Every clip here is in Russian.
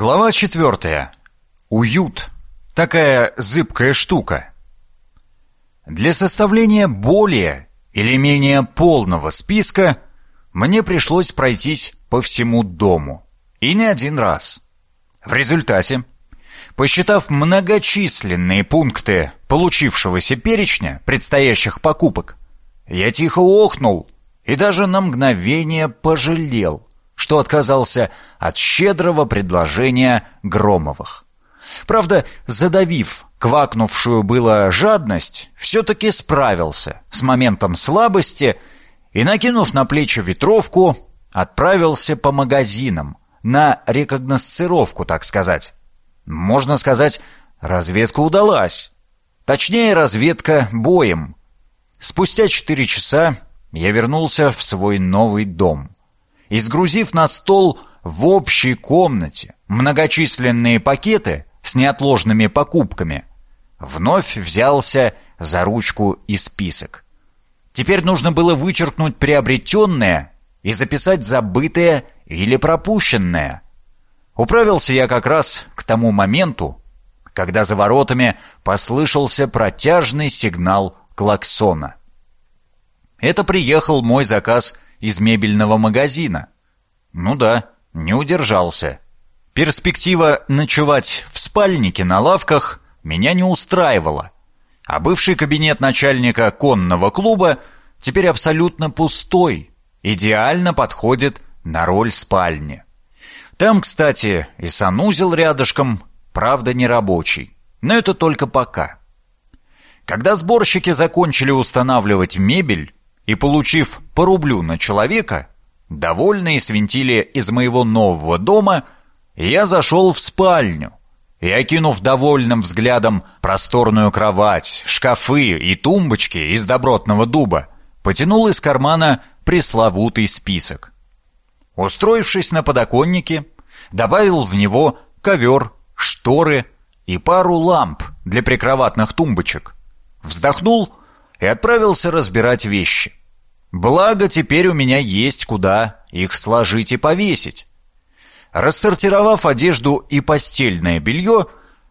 Глава четвертая. Уют. Такая зыбкая штука. Для составления более или менее полного списка мне пришлось пройтись по всему дому. И не один раз. В результате, посчитав многочисленные пункты получившегося перечня предстоящих покупок, я тихо охнул и даже на мгновение пожалел, что отказался от щедрого предложения Громовых. Правда, задавив квакнувшую было жадность, все-таки справился с моментом слабости и, накинув на плечи ветровку, отправился по магазинам, на рекогносцировку, так сказать. Можно сказать, разведка удалась. Точнее, разведка боем. Спустя четыре часа я вернулся в свой новый дом и, сгрузив на стол в общей комнате многочисленные пакеты с неотложными покупками, вновь взялся за ручку и список. Теперь нужно было вычеркнуть приобретенное и записать забытое или пропущенное. Управился я как раз к тому моменту, когда за воротами послышался протяжный сигнал клаксона. Это приехал мой заказ из мебельного магазина. Ну да, не удержался. Перспектива ночевать в спальнике на лавках меня не устраивала. А бывший кабинет начальника конного клуба теперь абсолютно пустой, идеально подходит на роль спальни. Там, кстати, и санузел рядышком, правда, не рабочий. Но это только пока. Когда сборщики закончили устанавливать мебель, и, получив по рублю на человека, довольные свинтили из моего нового дома, я зашел в спальню и, окинув довольным взглядом просторную кровать, шкафы и тумбочки из добротного дуба, потянул из кармана пресловутый список. Устроившись на подоконнике, добавил в него ковер, шторы и пару ламп для прикроватных тумбочек. Вздохнул и отправился разбирать вещи. Благо, теперь у меня есть куда их сложить и повесить. Рассортировав одежду и постельное белье,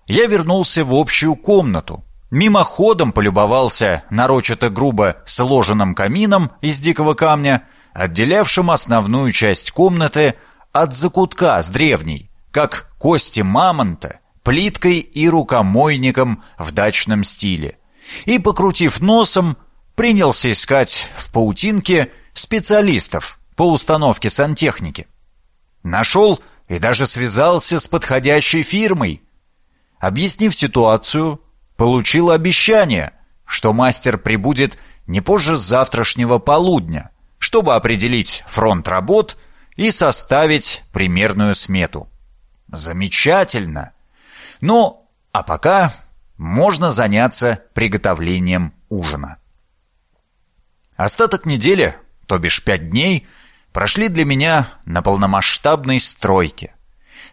я вернулся в общую комнату. Мимоходом полюбовался нарочито грубо сложенным камином из дикого камня, отделявшим основную часть комнаты от закутка с древней, как кости мамонта, плиткой и рукомойником в дачном стиле. И, покрутив носом, принялся искать в паутинке специалистов по установке сантехники. Нашел и даже связался с подходящей фирмой. Объяснив ситуацию, получил обещание, что мастер прибудет не позже завтрашнего полудня, чтобы определить фронт работ и составить примерную смету. Замечательно! Ну, а пока можно заняться приготовлением ужина. Остаток недели, то бишь пять дней, прошли для меня на полномасштабной стройке.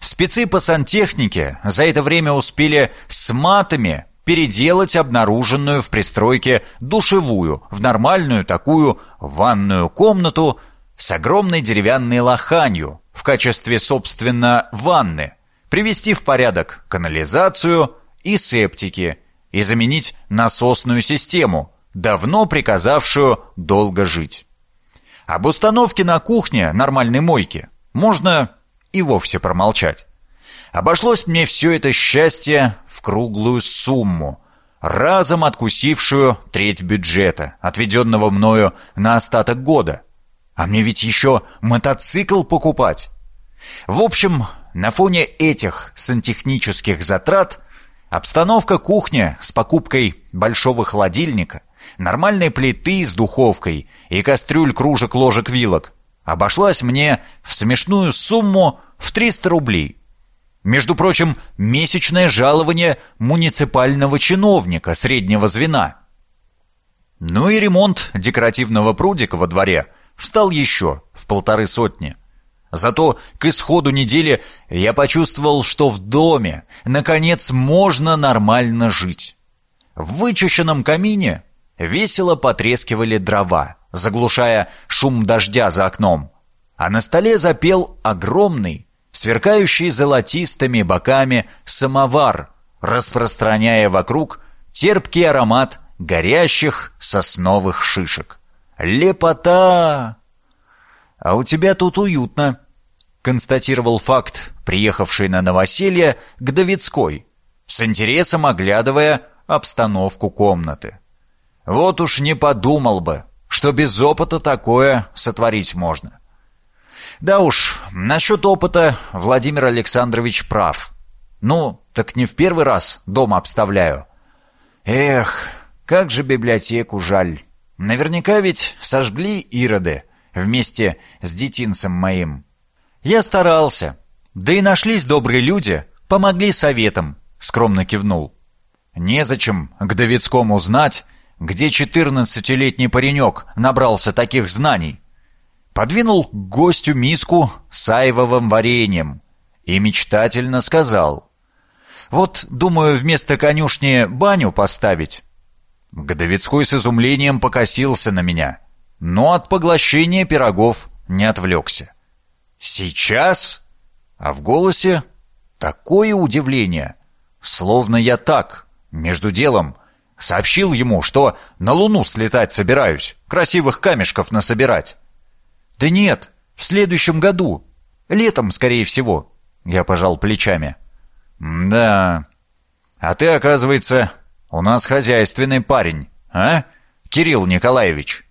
Спецы по сантехнике за это время успели с матами переделать обнаруженную в пристройке душевую в нормальную такую ванную комнату с огромной деревянной лоханью в качестве, собственно, ванны, привести в порядок канализацию и септики и заменить насосную систему, давно приказавшую долго жить. Об установке на кухне нормальной мойки можно и вовсе промолчать. Обошлось мне все это счастье в круглую сумму, разом откусившую треть бюджета, отведенного мною на остаток года. А мне ведь еще мотоцикл покупать. В общем, на фоне этих сантехнических затрат обстановка кухни с покупкой большого холодильника – нормальной плиты с духовкой и кастрюль, кружек, ложек, вилок обошлась мне в смешную сумму в 300 рублей. Между прочим, месячное жалование муниципального чиновника среднего звена. Ну и ремонт декоративного прудика во дворе встал еще в полторы сотни. Зато к исходу недели я почувствовал, что в доме, наконец, можно нормально жить. В вычищенном камине Весело потрескивали дрова, заглушая шум дождя за окном. А на столе запел огромный, сверкающий золотистыми боками самовар, распространяя вокруг терпкий аромат горящих сосновых шишек. Лепота! А у тебя тут уютно, констатировал факт, приехавший на новоселье к Давидской, с интересом оглядывая обстановку комнаты. Вот уж не подумал бы, что без опыта такое сотворить можно. Да уж, насчет опыта Владимир Александрович прав. Ну, так не в первый раз дом обставляю. Эх, как же библиотеку жаль. Наверняка ведь сожгли ироды вместе с детинцем моим. Я старался. Да и нашлись добрые люди, помогли советом, скромно кивнул. Незачем к Давидскому знать, где четырнадцатилетний паренек набрался таких знаний. Подвинул к гостю миску с айвовым вареньем и мечтательно сказал. «Вот, думаю, вместо конюшни баню поставить». Годовицкой с изумлением покосился на меня, но от поглощения пирогов не отвлекся. «Сейчас?» А в голосе такое удивление, словно я так, между делом, сообщил ему, что на Луну слетать собираюсь, красивых камешков насобирать. «Да нет, в следующем году. Летом, скорее всего». Я пожал плечами. «Да. А ты, оказывается, у нас хозяйственный парень, а, Кирилл Николаевич?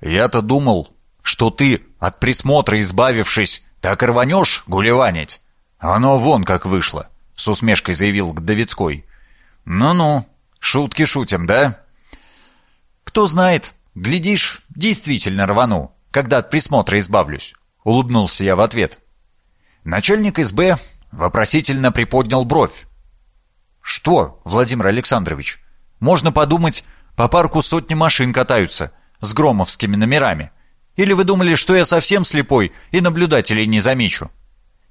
Я-то думал, что ты, от присмотра избавившись, так рванешь гулеванить. Оно вон как вышло», — с усмешкой заявил Гдовицкой. «Ну-ну, шутки шутим, да?» «Кто знает, глядишь, действительно рвану когда от присмотра избавлюсь?» — улыбнулся я в ответ. Начальник СБ вопросительно приподнял бровь. «Что, Владимир Александрович, можно подумать, по парку сотни машин катаются с громовскими номерами. Или вы думали, что я совсем слепой и наблюдателей не замечу?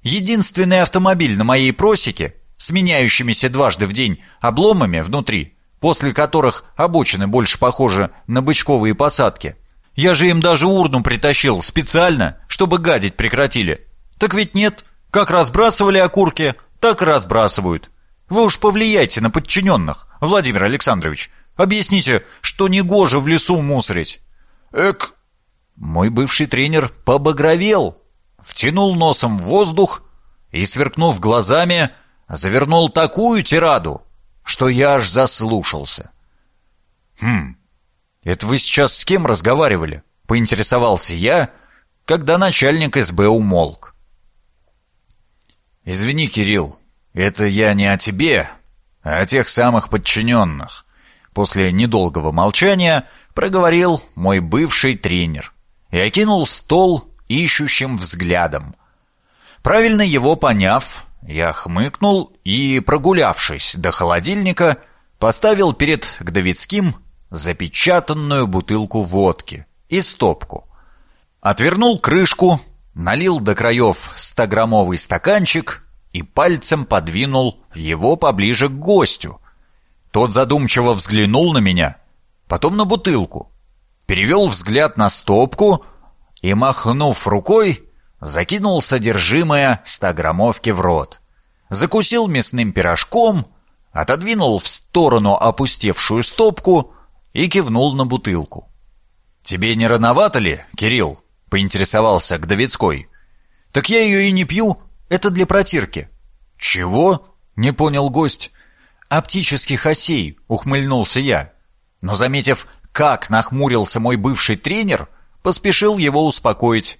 Единственный автомобиль на моей просеке с меняющимися дважды в день обломами внутри, после которых обочины больше похожи на бычковые посадки, я же им даже урну притащил специально, чтобы гадить прекратили. Так ведь нет, как разбрасывали окурки, так и разбрасывают. Вы уж повлияйте на подчиненных, Владимир Александрович. Объясните, что негоже в лесу мусорить. Эк... Мой бывший тренер побагровел, втянул носом в воздух и, сверкнув глазами, завернул такую тираду, что я аж заслушался. Хм, «Это вы сейчас с кем разговаривали?» — поинтересовался я, когда начальник СБ умолк. «Извини, Кирилл, это я не о тебе, а о тех самых подчиненных», — после недолгого молчания проговорил мой бывший тренер и окинул стол ищущим взглядом. Правильно его поняв, я хмыкнул и, прогулявшись до холодильника, поставил перед Гдовицким запечатанную бутылку водки и стопку. Отвернул крышку, налил до краев стограммовый стаканчик и пальцем подвинул его поближе к гостю. Тот задумчиво взглянул на меня, потом на бутылку, перевел взгляд на стопку и, махнув рукой, закинул содержимое стограммовки в рот. Закусил мясным пирожком, отодвинул в сторону опустевшую стопку и кивнул на бутылку. «Тебе не рановато ли, Кирилл?» — поинтересовался Гдовицкой. «Так я ее и не пью, это для протирки». «Чего?» — не понял гость. «Оптических осей», — ухмыльнулся я. Но, заметив, как нахмурился мой бывший тренер, поспешил его успокоить.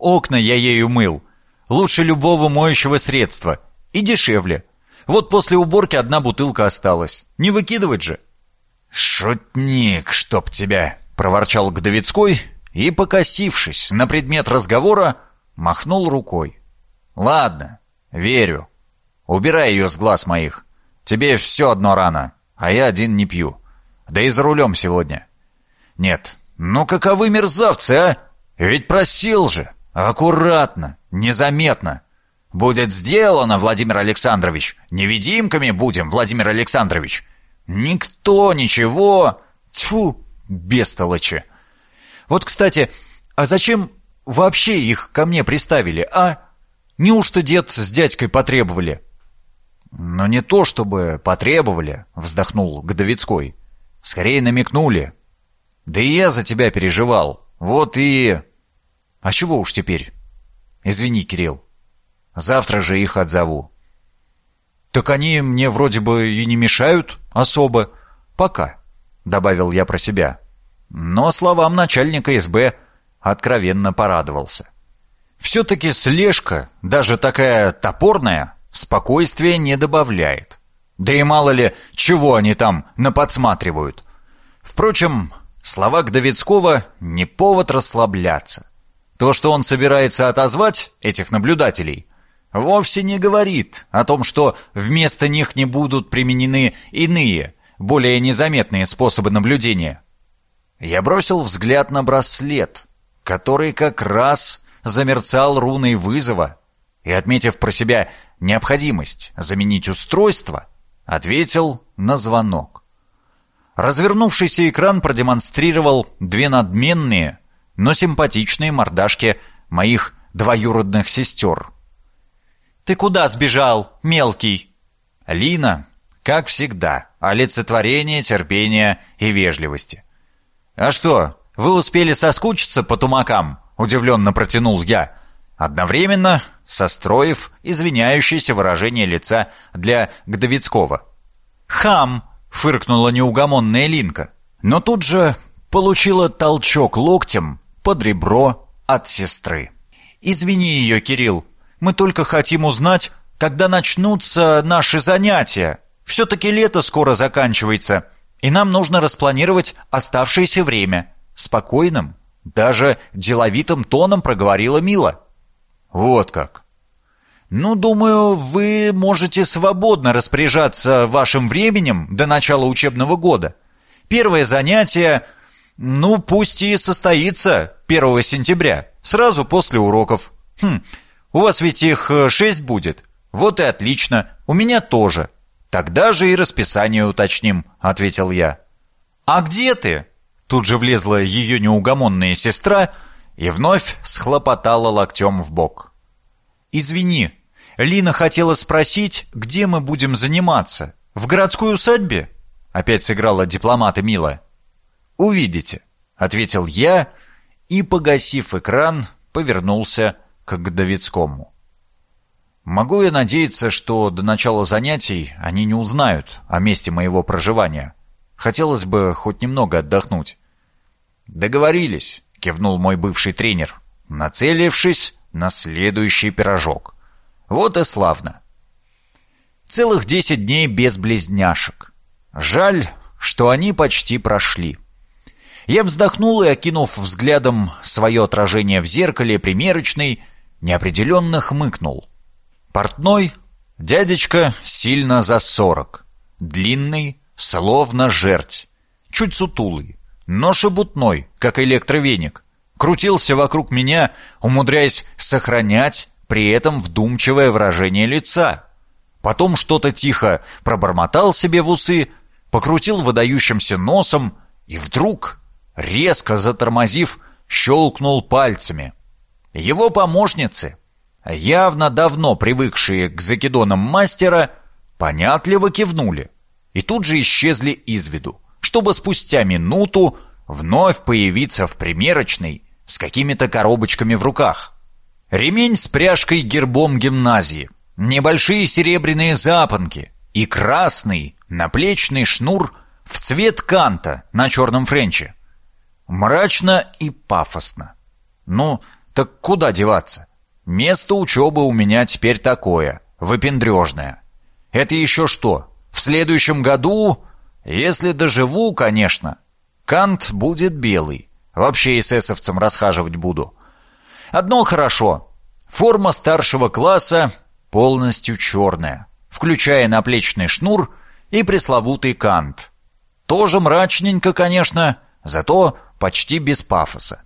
«Окна я ею мыл. Лучше любого моющего средства. И дешевле. Вот после уборки одна бутылка осталась. Не выкидывать же». «Шутник, чтоб тебя!» — проворчал Гдовицкой и, покосившись на предмет разговора, махнул рукой. «Ладно, верю. Убирай ее с глаз моих. Тебе все одно рано, а я один не пью. Да и за рулем сегодня». «Нет, ну каковы мерзавцы, а? Ведь просил же. Аккуратно, незаметно. Будет сделано, Владимир Александрович. Невидимками будем, Владимир Александрович. Никто ничего. Тьфу, бестолочи. Вот, кстати, а зачем вообще их ко мне приставили, а? Неужто дед с дядькой потребовали?» «Но не то, чтобы потребовали», — вздохнул Годовицкой. «Скорее намекнули. Да и я за тебя переживал. Вот и...» «А чего уж теперь?» «Извини, Кирилл. Завтра же их отзову». «Так они мне вроде бы и не мешают особо. Пока», — добавил я про себя. Но словам начальника СБ откровенно порадовался. Все-таки слежка, даже такая топорная, спокойствия не добавляет. Да и мало ли, чего они там наподсматривают. Впрочем, слова Гдовицкого не повод расслабляться. То, что он собирается отозвать этих наблюдателей, вовсе не говорит о том, что вместо них не будут применены иные, более незаметные способы наблюдения. Я бросил взгляд на браслет, который как раз замерцал руной вызова, и, отметив про себя необходимость заменить устройство, ответил на звонок. Развернувшийся экран продемонстрировал две надменные, но симпатичные мордашки моих двоюродных сестер. «Ты куда сбежал, мелкий?» Лина, как всегда, олицетворение терпения и вежливости. «А что, вы успели соскучиться по тумакам?» — удивленно протянул я, одновременно состроив извиняющееся выражение лица для Гдовицкого. «Хам!» — фыркнула неугомонная Линка, но тут же получила толчок локтем под ребро от сестры. «Извини ее, Кирилл, мы только хотим узнать, когда начнутся наши занятия. Все-таки лето скоро заканчивается, и нам нужно распланировать оставшееся время. Спокойным, даже деловитым тоном проговорила Мила. Вот как. Ну, думаю, вы можете свободно распоряжаться вашим временем до начала учебного года. Первое занятие, ну, пусть и состоится 1 сентября, сразу после уроков. Хм, у вас ведь их э, шесть будет. Вот и отлично, у меня тоже. «Тогда же и расписание уточним», — ответил я. «А где ты?» Тут же влезла ее неугомонная сестра и вновь схлопотала локтем в бок. «Извини, Лина хотела спросить, где мы будем заниматься. В городской усадьбе?» Опять сыграла дипломата Мила. «Увидите», — ответил я и, погасив экран, повернулся к Гдовицкому. Могу я надеяться, что до начала занятий они не узнают о месте моего проживания? Хотелось бы хоть немного отдохнуть. «Договорились», — кивнул мой бывший тренер, нацелившись на следующий пирожок. «Вот и славно». Целых десять дней без близняшек. Жаль, что они почти прошли. Я вздохнул и, окинув взглядом свое отражение в зеркале примерочной, неопределенно хмыкнул. Портной дядечка сильно за сорок, длинный, словно жерть, чуть сутулый, но шебутной, как электровеник, крутился вокруг меня, умудряясь сохранять при этом вдумчивое выражение лица. Потом что-то тихо пробормотал себе в усы, покрутил выдающимся носом и вдруг, резко затормозив, щелкнул пальцами. Его помощницы, явно давно привыкшие к закидонам мастера, понятливо кивнули и тут же исчезли из виду, чтобы спустя минуту вновь появиться в примерочной с какими-то коробочками в руках. Ремень с пряжкой гербом гимназии, небольшие серебряные запонки и красный наплечный шнур в цвет канта на черном френче. Мрачно и пафосно. Ну, так куда деваться? Место учебы у меня теперь такое, выпендрежное. Это еще что? В следующем году, если доживу, конечно, Кант будет белый. Вообще эсэсовцем расхаживать буду. Одно хорошо. Форма старшего класса полностью черная, включая наплечный шнур и пресловутый кант. Тоже мрачненько, конечно, зато почти без пафоса.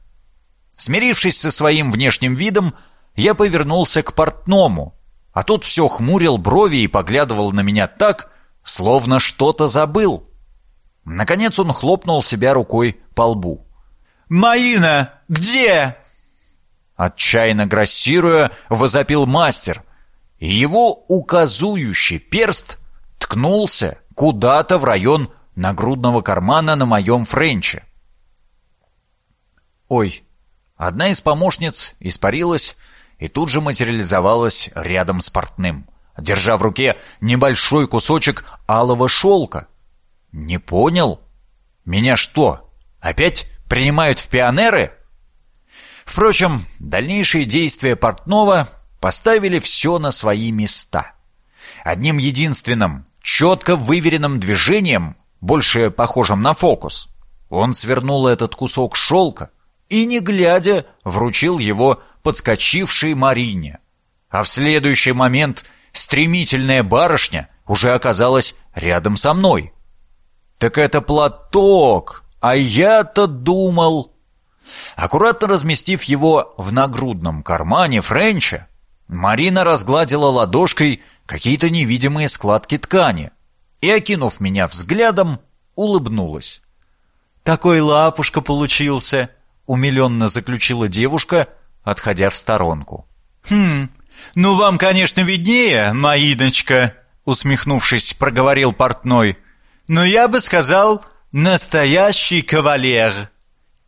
Смирившись со своим внешним видом, я повернулся к портному, а тут все хмурил брови и поглядывал на меня так, словно что-то забыл. Наконец он хлопнул себя рукой по лбу. «Маина, где?» Отчаянно грассируя, возопил мастер, и его указующий перст ткнулся куда-то в район нагрудного кармана на моем френче. Ой, одна из помощниц испарилась и тут же материализовалась рядом с портным, держа в руке небольшой кусочек алого шелка. Не понял? Меня что, опять принимают в пионеры? Впрочем, дальнейшие действия портного поставили все на свои места. Одним единственным, четко выверенным движением, больше похожим на фокус, он свернул этот кусок шелка и, не глядя, вручил его подскочившей Марине. А в следующий момент стремительная барышня уже оказалась рядом со мной. «Так это платок, а я-то думал...» Аккуратно разместив его в нагрудном кармане Френча, Марина разгладила ладошкой какие-то невидимые складки ткани и, окинув меня взглядом, улыбнулась. «Такой лапушка получился!» — умиленно заключила девушка, отходя в сторонку. «Хм, ну вам, конечно, виднее, Маидочка!» — усмехнувшись, проговорил портной. «Но я бы сказал, настоящий кавалер!»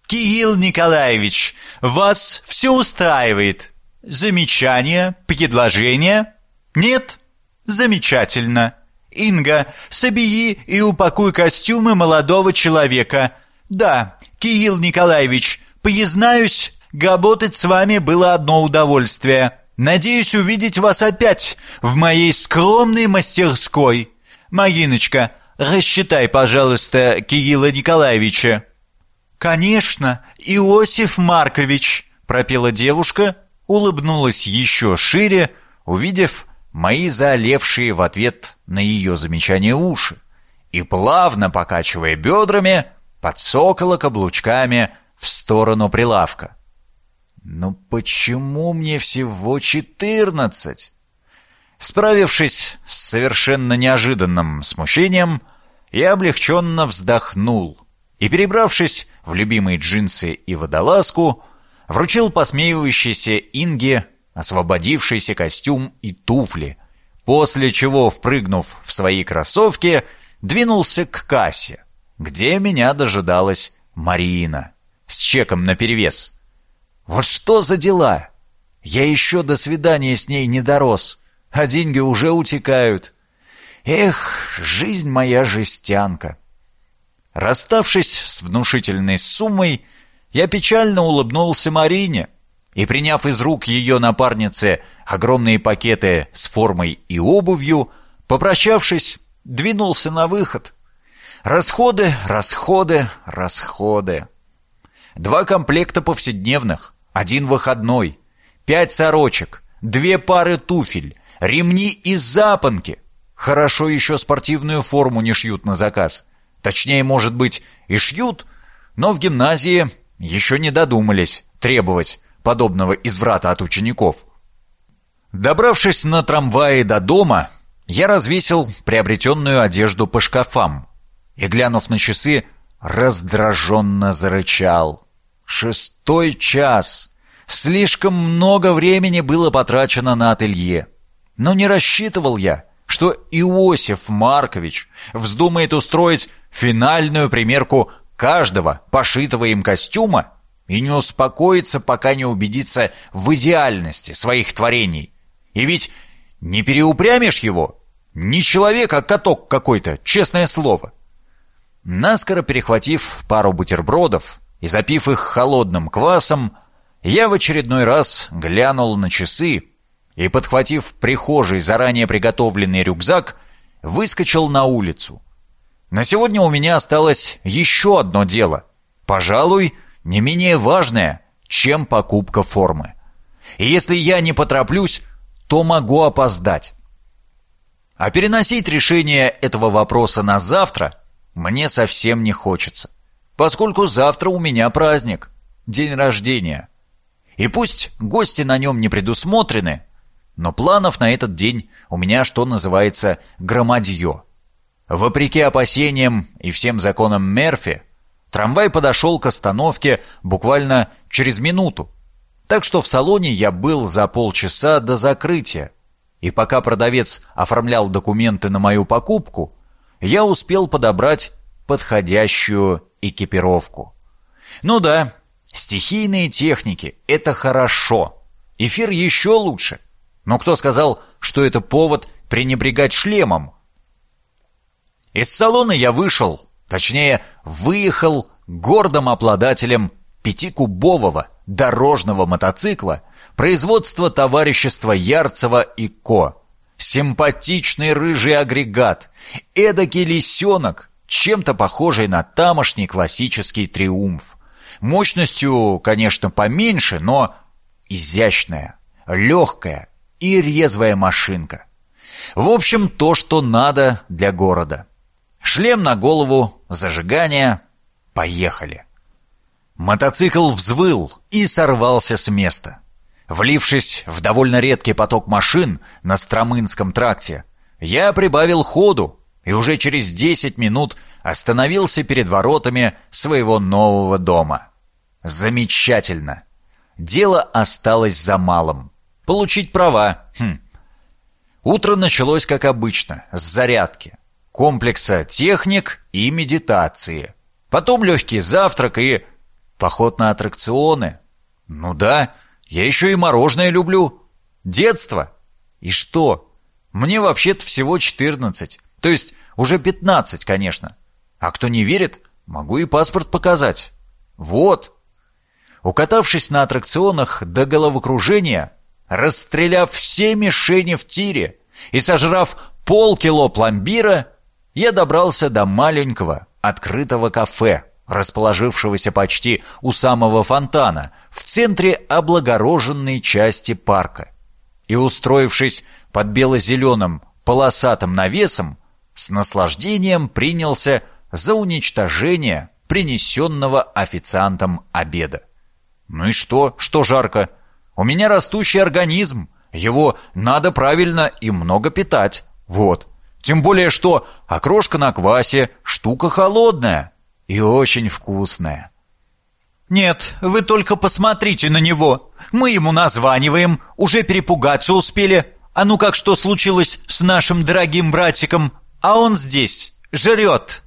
«Кирилл Николаевич, вас все устраивает? Замечания, предложения?» «Нет? Замечательно!» «Инга, собери и упакуй костюмы молодого человека. Да, Кирилл Николаевич, признаюсь, работать с вами было одно удовольствие. Надеюсь увидеть вас опять в моей скромной мастерской. Мариночка, рассчитай, пожалуйста, Кирилла Николаевича». «Конечно, Иосиф Маркович», — пропела девушка, улыбнулась еще шире, увидев мои заолевшие в ответ на ее замечание уши, и, плавно покачивая бедрами, подсокала каблучками в сторону прилавка. «Ну почему мне всего четырнадцать?» Справившись с совершенно неожиданным смущением, я облегченно вздохнул и, перебравшись в любимые джинсы и водолазку, вручил посмеивающейся Инге освободившийся костюм и туфли, после чего, впрыгнув в свои кроссовки, двинулся к кассе, где меня дожидалась Марина с чеком наперевес. Вот что за дела? Я еще до свидания с ней не дорос, а деньги уже утекают. Эх, жизнь моя жестянка. Расставшись с внушительной суммой, я печально улыбнулся Марине — и, приняв из рук ее напарницы огромные пакеты с формой и обувью, попрощавшись, двинулся на выход. Расходы, расходы, расходы. Два комплекта повседневных, один выходной, пять сорочек, две пары туфель, ремни и запонки. Хорошо еще спортивную форму не шьют на заказ. Точнее, может быть, и шьют, но в гимназии еще не додумались требовать подобного изврата от учеников. Добравшись на трамвае до дома, я развесил приобретенную одежду по шкафам и, глянув на часы, раздраженно зарычал. Шестой час. Слишком много времени было потрачено на ателье. Но не рассчитывал я, что Иосиф Маркович вздумает устроить финальную примерку каждого пошитого им костюма и не успокоится, пока не убедится в идеальности своих творений. И ведь не переупрямишь его. Не человек, а каток какой-то, честное слово. Наскоро перехватив пару бутербродов и запив их холодным квасом, я в очередной раз глянул на часы и, подхватив в прихожей заранее приготовленный рюкзак, выскочил на улицу. На сегодня у меня осталось еще одно дело. Пожалуй, не менее важное, чем покупка формы. И если я не потороплюсь, то могу опоздать. А переносить решение этого вопроса на завтра мне совсем не хочется, поскольку завтра у меня праздник, день рождения. И пусть гости на нем не предусмотрены, но планов на этот день у меня, что называется, громадье. Вопреки опасениям и всем законам Мерфи, Трамвай подошел к остановке буквально через минуту. Так что в салоне я был за полчаса до закрытия. И пока продавец оформлял документы на мою покупку, я успел подобрать подходящую экипировку. Ну да, стихийные техники — это хорошо. Эфир еще лучше. Но кто сказал, что это повод пренебрегать шлемом? Из салона я вышел, точнее, выехал гордым обладателем пятикубового дорожного мотоцикла производства товарищества Ярцева и Ко. Симпатичный рыжий агрегат, эдакий лисенок, чем-то похожий на тамошний классический триумф. Мощностью, конечно, поменьше, но изящная, легкая и резвая машинка. В общем, то, что надо для города. Шлем на голову, зажигание. Поехали. Мотоцикл взвыл и сорвался с места. Влившись в довольно редкий поток машин на Стромынском тракте, я прибавил ходу и уже через 10 минут остановился перед воротами своего нового дома. Замечательно. Дело осталось за малым. Получить права. Хм. Утро началось, как обычно, с зарядки, комплекса техник и медитации. Потом легкий завтрак и поход на аттракционы. Ну да, я еще и мороженое люблю. Детство. И что? Мне вообще-то всего 14. То есть уже 15, конечно. А кто не верит, могу и паспорт показать. Вот. Укатавшись на аттракционах до головокружения, расстреляв все мишени в тире и сожрав полкило пломбира, я добрался до маленького открытого кафе, расположившегося почти у самого фонтана, в центре облагороженной части парка. И, устроившись под бело-зеленым полосатым навесом, с наслаждением принялся за уничтожение принесенного официантом обеда. Ну и что, что жарко? У меня растущий организм, его надо правильно и много питать. Вот. Тем более, что окрошка на квасе штука холодная и очень вкусная. «Нет, вы только посмотрите на него. Мы ему названиваем, уже перепугаться успели. А ну как что случилось с нашим дорогим братиком? А он здесь, жрет».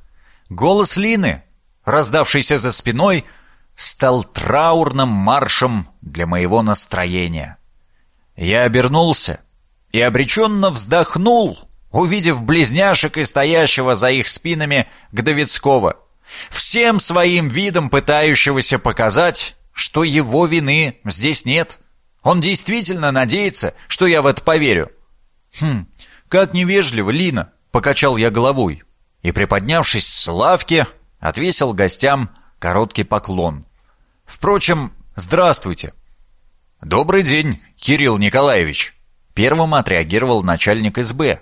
Голос Лины, раздавшийся за спиной, стал траурным маршем для моего настроения. Я обернулся и обреченно вздохнул, увидев близняшек и стоящего за их спинами Гдовицкого, всем своим видом пытающегося показать, что его вины здесь нет. Он действительно надеется, что я в это поверю. «Хм, как невежливо, Лина!» — покачал я головой и, приподнявшись с лавки, отвесил гостям короткий поклон. «Впрочем, здравствуйте!» «Добрый день, Кирилл Николаевич!» Первым отреагировал начальник СБ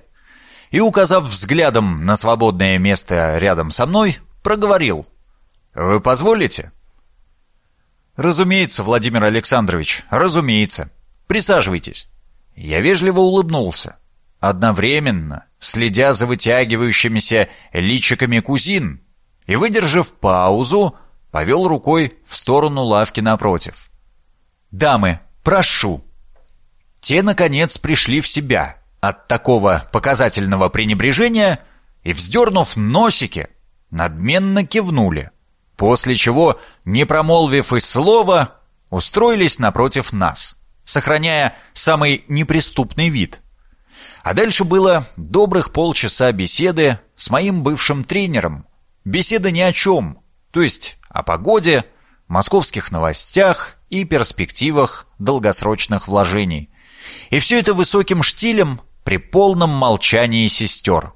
и, указав взглядом на свободное место рядом со мной, проговорил. «Вы позволите?» «Разумеется, Владимир Александрович, разумеется. Присаживайтесь». Я вежливо улыбнулся, одновременно следя за вытягивающимися личиками кузин, и, выдержав паузу, повел рукой в сторону лавки напротив. «Дамы, Прошу». Те, наконец, пришли в себя от такого показательного пренебрежения и, вздернув носики, надменно кивнули, после чего, не промолвив и слова, устроились напротив нас, сохраняя самый неприступный вид. А дальше было добрых полчаса беседы с моим бывшим тренером. Беседа ни о чем, то есть о погоде, московских новостях и перспективах долгосрочных вложений. И все это высоким штилем при полном молчании сестер.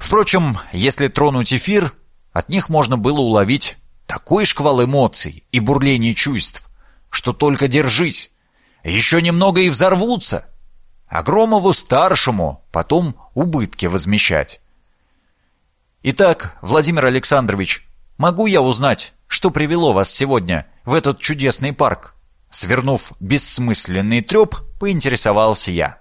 Впрочем, если тронуть эфир, от них можно было уловить такой шквал эмоций и бурление чувств, что только держись. Еще немного и взорвутся. А Громову-старшему потом убытки возмещать. Итак, Владимир Александрович, могу я узнать, что привело вас сегодня в этот чудесный парк?» Свернув бессмысленный треп, поинтересовался я.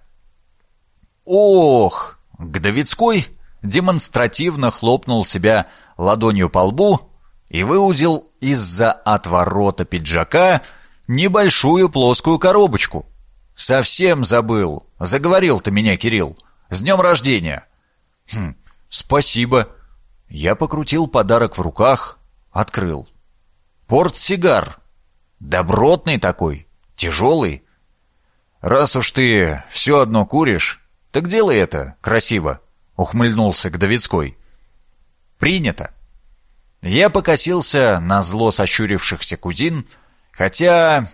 «Ох!» Гдовицкой демонстративно хлопнул себя ладонью по лбу и выудил из-за отворота пиджака небольшую плоскую коробочку. Совсем забыл. Заговорил ты меня, Кирилл. С днем рождения. Хм, спасибо. Я покрутил подарок в руках, открыл. Портсигар. Добротный такой, тяжелый. Раз уж ты все одно куришь, так делай это красиво, ухмыльнулся Гдовицкой. Принято. Я покосился на зло сощурившихся кузин, хотя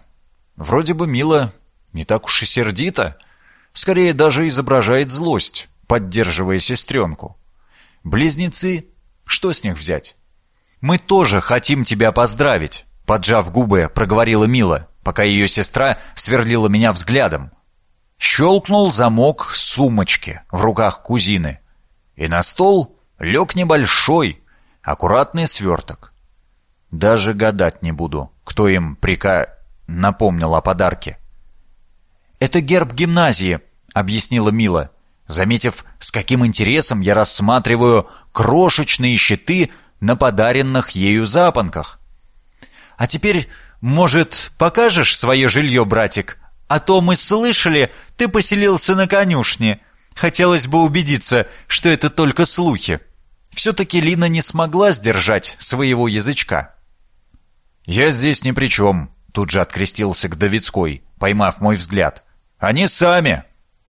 вроде бы мило, не так уж и сердито, скорее даже изображает злость, поддерживая сестренку. Близнецы, что с них взять? «Мы тоже хотим тебя поздравить», — поджав губы, проговорила Мила, пока ее сестра сверлила меня взглядом. Щелкнул замок сумочки в руках кузины, и на стол лег небольшой, аккуратный сверток. Даже гадать не буду, кто им прика... напомнил о подарке. «Это герб гимназии», — объяснила Мила, заметив, с каким интересом я рассматриваю крошечные щиты на подаренных ею запонках. «А теперь, может, покажешь свое жилье, братик? А то мы слышали, ты поселился на конюшне. Хотелось бы убедиться, что это только слухи». Все-таки Лина не смогла сдержать своего язычка. «Я здесь ни при чем», — тут же открестился к Давидской, поймав мой взгляд. «Они сами